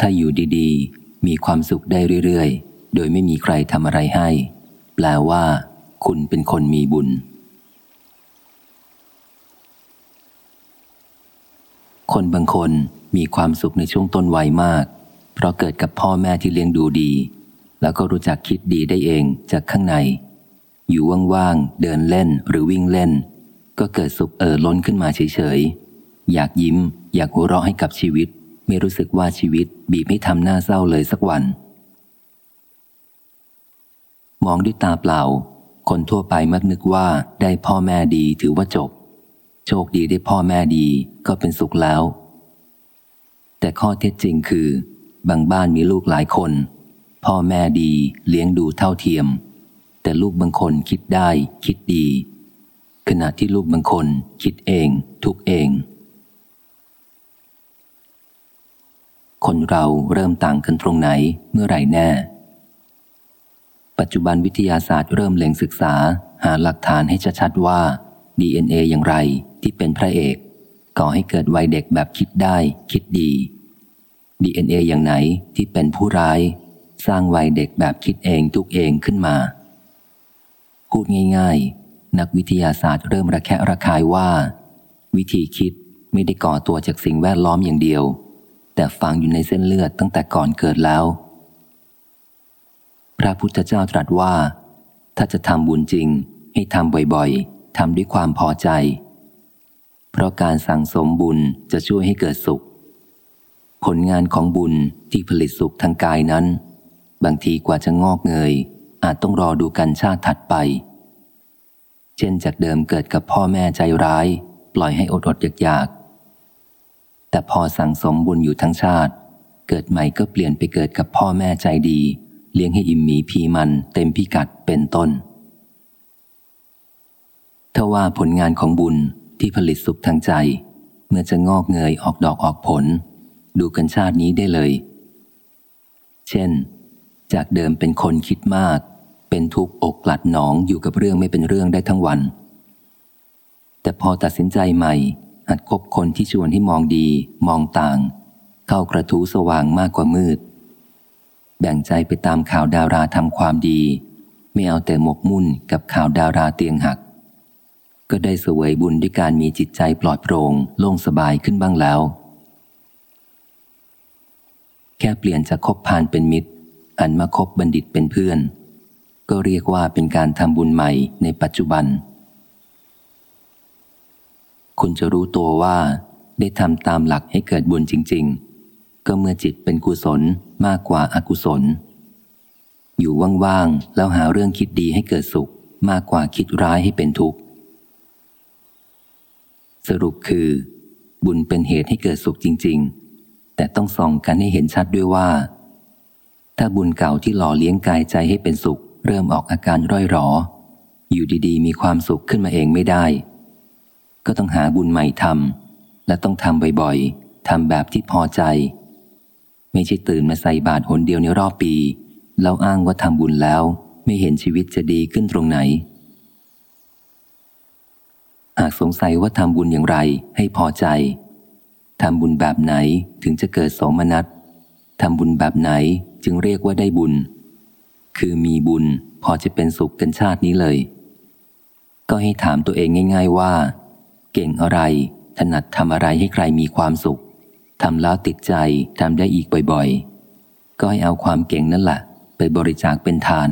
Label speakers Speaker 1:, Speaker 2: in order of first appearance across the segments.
Speaker 1: ถ้าอยู่ดีๆ มีความสุขได้เรื่อยๆ โดยไม่มีใครทำอะไรให้ แปลว่า คุณเป็นคนมีบุญ คนบางคนมีความสุขในช่วงต้นวัยมาก เพราะเกิดกับพ่อแม่ที่เลี้ยงดูดี แล้วก็รู้จักคิดดีได้เองจากข้างใน อยู่ว่างๆ เดินเล่นหรือวิ่งเล่น ก็เกิดสุขเอ่อล้นขึ้นมาเฉยๆ อยากยิ้ม อยากหัวเราะให้กับชีวิต ไม่รู้สึกว่าชีวิตบีบให้ทำหน้าเศร้าเลยสักวัน มองด้วยตาเปล่า คนทั่วไปมักนึกว่าได้พ่อแม่ดีถือว่าจบ โชคดีได้พ่อแม่ดีก็เป็นสุขแล้ว แต่ข้อเท็จจริงคือ บางบ้านมีลูกหลายคน พ่อแม่ดีเลี้ยงดูเท่าเทียม แต่ลูกบางคนคิดได้ คิดดี ขณะที่ลูกบางคนคิดเอง ทุกเอง คนเราเริ่มต่างกันตรงไหนเมื่อไหร่แน่ ปัจจุบันวิทยาศาสตร์เริ่มเล็งศึกษา หาหลักฐานให้ชัดๆว่า DNA อย่างไรที่เป็นพระเอกก่อให้เกิดวัยเด็กแบบคิดได้ คิดดี DNA อย่างไหนที่เป็นผู้ร้าย สร้างวัยเด็กแบบคิดเองทุกเองขึ้นมา พูดง่ายๆ นักวิทยาศาสตร์เริ่มระแคะระคายว่า วิธีคิดไม่ได้ก่อตัวจากสิ่งแวดล้อมอย่างเดียว แต่ฝังอยู่ในเส้นเลือดตั้งแต่ก่อนเกิดแล้ว พระพุทธเจ้าตรัสว่า ถ้าจะทำบุญจริง ให้ทำบ่อยๆทำด้วยความพอใจ เพราะการสั่งสมบุญจะช่วยให้เกิดสุข ผลงานของบุญที่ผลิตสุขทางกายนั้น บางทีกว่าจะงอกเงย อาจต้องรอดูกันชาติถัดไป เช่นจากเดิมเกิดกับพ่อแม่ใจร้าย ปล่อยให้อดอดอยากอยาก แต่พอสั่งสมบุญอยู่ทั้งชาติ เกิดใหม่ก็เปลี่ยนไปเกิดกับพ่อแม่ใจดี เลี้ยงให้อิ่มหมีพีมันเต็มพิกัดเป็นต้นถ้าว่าผลงานของบุญที่ผลิตสุขทางใจ เมื่อจะงอกเงยออกดอกออกผล ดูกันชาตินี้ได้เลย เช่น จากเดิมเป็นคนคิดมาก เป็นทุกข์อกกลัดหนองอยู่กับเรื่องไม่เป็นเรื่องได้ทั้งวัน แต่พอตัดสินใจใหม่ หัดคบคนที่ชวนให้มองดี มองต่าง เข้ากระทู้สว่างมากกว่ามืด แบ่งใจไปตามข่าวดาราทำความดี ไม่เอาแต่หมกมุ่นกับข่าวดาราเตียงหัก ก็ได้เสวยบุญด้วยการมีจิตใจปลอดโปร่งโล่งสบายขึ้นบ้างแล้ว แค่เปลี่ยนจากคบพานเป็นมิตรอันมาคบบัณฑิตเป็นเพื่อน ก็เรียกว่าเป็นการทำบุญใหม่ในปัจจุบัน คุณจะรู้ตัวว่าได้ทำตามหลักให้เกิดบุญจริง ๆ ก็เมื่อจิตเป็นกุศลมากกว่าอากุศล อยู่ว่างๆแล้วหาเรื่องคิดดีให้เกิดสุขมากกว่าคิดร้ายให้เป็นทุกข์ สรุปคือ บุญเป็นเหตุให้เกิดสุขจริง ๆ แต่ต้องส่องกันให้เห็นชัดด้วยว่า ถ้าบุญเก่าที่หล่อเลี้ยงกายใจให้เป็นสุข เริ่มออกอาการร่อยหรอ อยู่ดีๆ มีความสุขขึ้นมาเองไม่ได้ ก็ต้องหาบุญใหม่ทำและต้องทำบ่อยๆทำแบบที่พอใจ ไม่ใช่ตื่นมาใส่บาตรหนเดียวในรอบปีแล้วอ้างว่าทำบุญแล้วไม่เห็นชีวิตจะดีขึ้นตรงไหน หากสงสัยว่าทำบุญอย่างไรให้พอใจทำบุญแบบไหนถึงจะเกิดสมนัตทำบุญแบบไหนจึงเรียกว่าได้บุญ คือมีบุญพอจะเป็นสุขกันชาตินี้เลย ก็ให้ถามตัวเองง่าย ๆ ว่า เก่งอะไร ถนัดทำอะไรให้ใครมีความสุขทำแล้วติดใจทำได้อีกบ่อยๆ ก็ให้เอาความเก่งนั่นแหละไปบริจาคเป็นทาน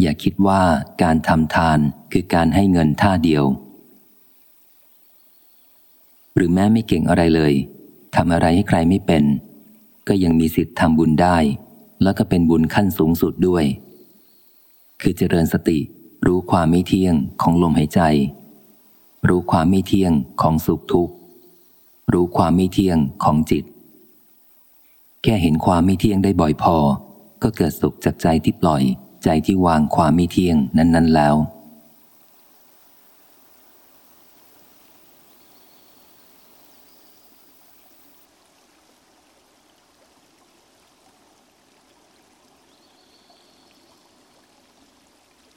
Speaker 1: อย่าคิดว่าการทำทานคือการให้เงินท่าเดียว หรือแม้ไม่เก่งอะไรเลยทำอะไรให้ใครไม่เป็น ก็ยังมีสิทธิ์ทำบุญได้ แล้วก็เป็นบุญขั้นสูงสุดด้วย คือเจริญสติรู้ความไม่เที่ยงของลมหายใจ รู้ความไม่เที่ยงของสุขทุกข์ รู้ความไม่เที่ยงของจิต แค่เห็นความไม่เที่ยงได้บ่อยพอ ก็เกิดสุขจากใจที่ปล่อย ใจที่วางความไม่เที่ยงนั้น ๆ แล้ว